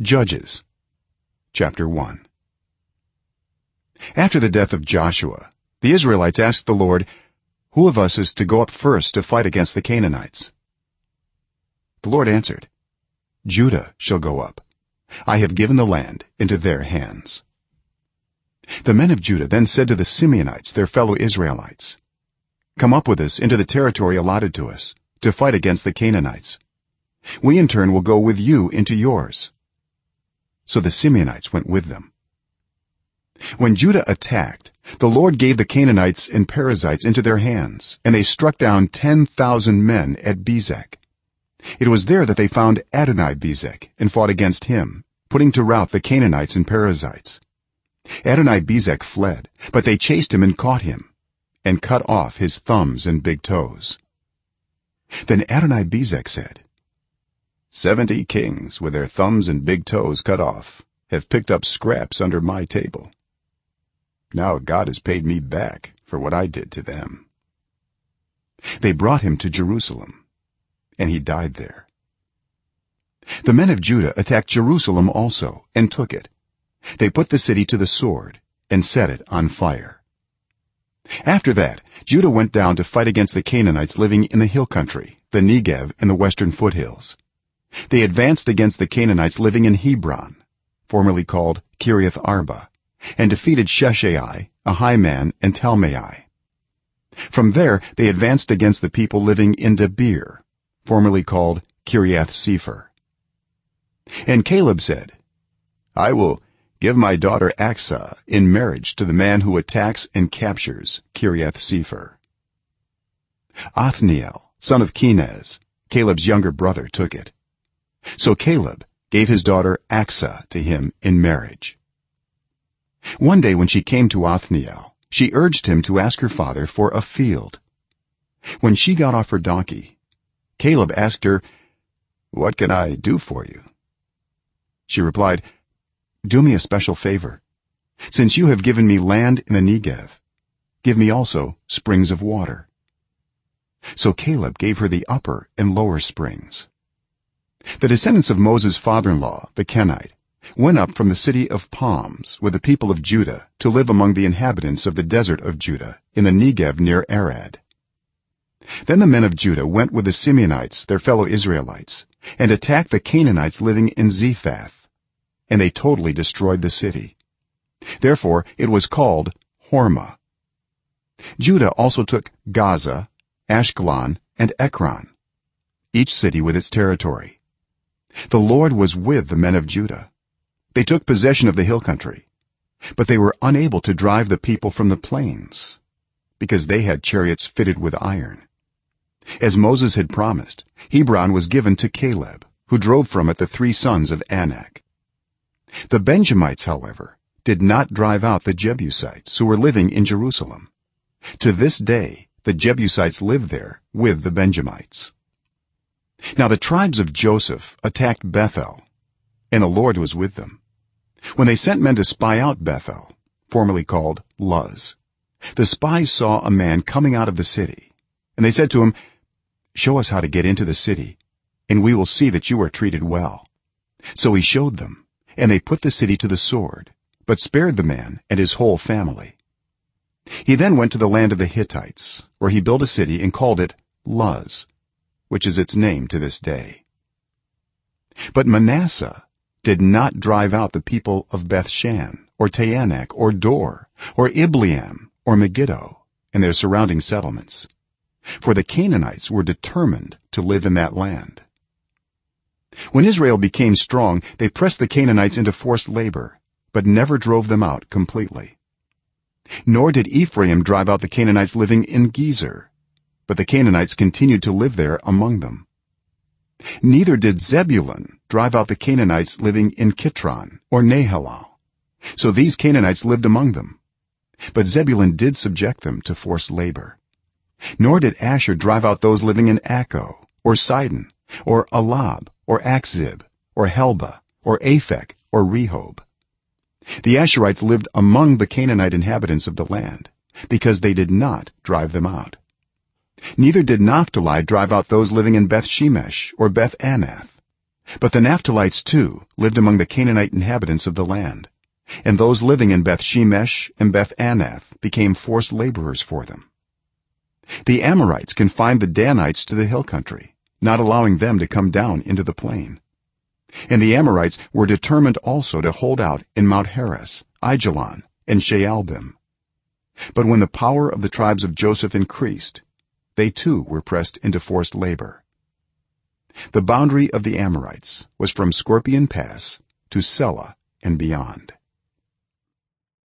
judges chapter 1 after the death of joshua the israelites asked the lord who of us is to go up first to fight against the canaanites? The lord answered judah shall go up. I have given the land into their hands. The men of judah then said to the simeonites their fellow israelites come up with us into the territory allotted to us to fight against the canaanites. We in turn will go with you into yours so the simeonites went with them. When judah attacked the lord gave the canaanites and perizzites into their hands and they struck down 10000 men at bezek. It was there that they found adoni-bezek and fought against him putting to rout the canaanites and perizzites. Adoni-bezek fled but they chased him and caught him and cut off his thumbs and big toes. Then adoni-bezek said 70 kings with their thumbs and big toes cut off have picked up scraps under my table. Now god has paid me back for what i did to them. They brought him to jerusalem and he died there. The men of judah attacked jerusalem also and took it. They put the city to the sword and set it on fire. After that judah went down to fight against the canaanites living in the hill country the negev and the western foothills they advanced against the canaanites living in hebron formerly called kiriath arba and defeated sheshai ahiman and talmai. From there they advanced against the people living in debir formerly called kiriath sepher. And caleb said i will give my daughter aksah in marriage to the man who attacks and captures kiriath sepher. Othniel son of kenaz caleb's younger brother took it so caleb gave his daughter aksah to him in marriage. One day when she came to othniel she urged him to ask her father for a field. When she got off her donkey caleb asked her what can i do for you? She replied do me a special favor. Since you have given me land in the negev give me also springs of water. So caleb gave her the upper and lower springs the descendants of moses father-in-law the kenite went up from the city of palms with the people of judah to live among the inhabitants of the desert of judah in the negev near arad. Then the men of judah went with the simeonites their fellow israelites and attacked the canaanites living in zephath and they totally destroyed the city. Therefore it was called hormah. Judah also took gaza ashkelon and ekron each city with its territory the lord was with the men of judah. They took possession of the hill country but they were unable to drive the people from the plains because they had chariots fitted with iron. As moses had promised hebron was given to caleb who drove from it the three sons of anak. The benjamites however did not drive out the jebusites who were living in jerusalem. To this day the jebusites live there with the benjamites now the tribes of joseph attacked bethel and the lord was with them. When they sent men to spy out bethel formerly called luz the spies saw a man coming out of the city and they said to him show us how to get into the city and we will see that you are treated well. So he showed them and they put the city to the sword but spared the man and his whole family. He then went to the land of the hittites where he built a city and called it luz which is its name to this day. But manasseh did not drive out the people of bethshan or taanach or dor or ibleam or megiddo and their surrounding settlements. For the canaanites were determined to live in that land. When israel became strong they pressed the canaanites into forced labor but never drove them out completely. Nor did ephraim drive out the canaanites living in gezer but the canaanites continued to live there among them. Neither did zebulun drive out the canaanites living in kitron or nahalal so these canaanites lived among them. But zebulun did subject them to forced labor. Nor did asher drive out those living in akko or sidon or ahlab or akzib or helba or aphek or rehob. The asherites lived among the canaanite inhabitants of the land because they did not drive them out neither did naphtali drive out those living in beth shemesh or beth anath. But the naphtalites too lived among the canaanite inhabitants of the land. And those living in beth shemesh and beth anath became forced laborers for them. The amorites confined the danites to the hill country not allowing them to come down into the plain. And the amorites were determined also to hold out in mount heres aijalon and shaalbim but when the power of the tribes of joseph increased they too were pressed into forced labor. The boundary of the amorites was from scorpion pass to sela and beyond